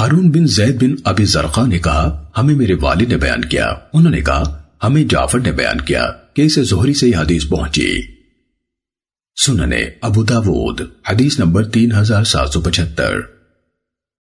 ہارون بن زید بن ابی زرقا نے کہا، ہمیں میرے والد نے بیان کیا۔ انہوں نے کہا، ہمیں جعفر نے بیان کیا کہ اسے زہری سے یہ حدیث پہنچی۔ سننے ابو داود، حدیث نمبر تین ہزار سات سو پچھتر